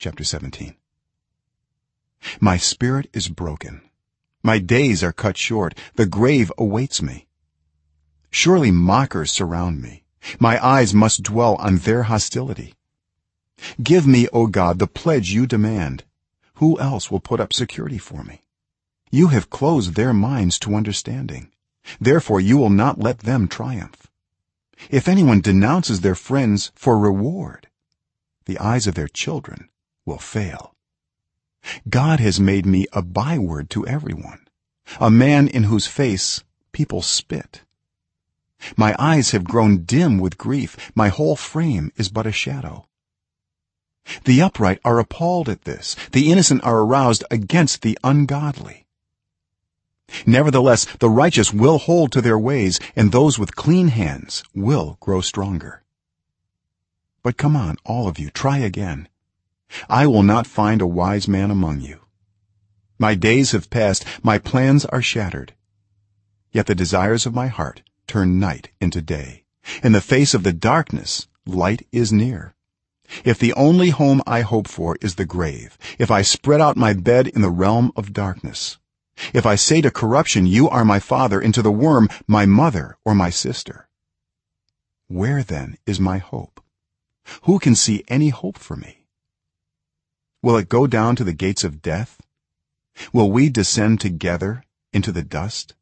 chapter 17 my spirit is broken. My days are cut short. The grave awaits me. Surely mockers surround me. My eyes must dwell on their hostility. Give me o god the pledge you demand. Who else will put up security for me? You have closed their minds to understanding. Therefore you will not let them triumph. If anyone denounces their friends for reward the eyes of their children will fail. God has made me a byword to everyone a man in whose face people spit. My eyes have grown dim with grief. My whole frame is but a shadow. The upright are appalled at this. The innocent are aroused against the ungodly. Nevertheless the righteous will hold to their ways and those with clean hands will grow stronger. But come on all of you try again i will not find a wise man among you. My days have passed. My plans are shattered. Yet the desires of my heart turn night into day. In the face of the darkness light is near. If the only home i hope for is the grave if i spread out my bed in the realm of darkness if i say to corruption you are my father and to the worm my mother or my sister where then is my hope? Who can see any hope for me will it go down to the gates of death? Will we descend together into the dust